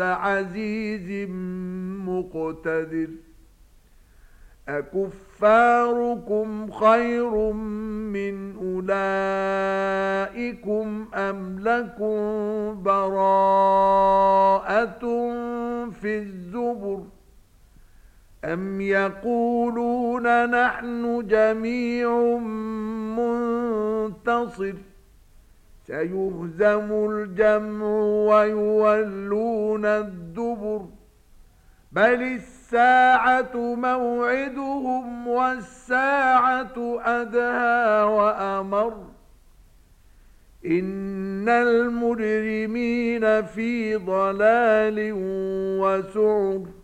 عزيز مقتدر أكفاركم خير من أولئكم أم لكم براءة في الزبر أم يقولون نحن جميع منتصر۔ سيهزم الجمع ويولون الدبر، بل الساعة موعدهم والساعة أدهى وأمر. إن المجرمين في ضلال وسعر.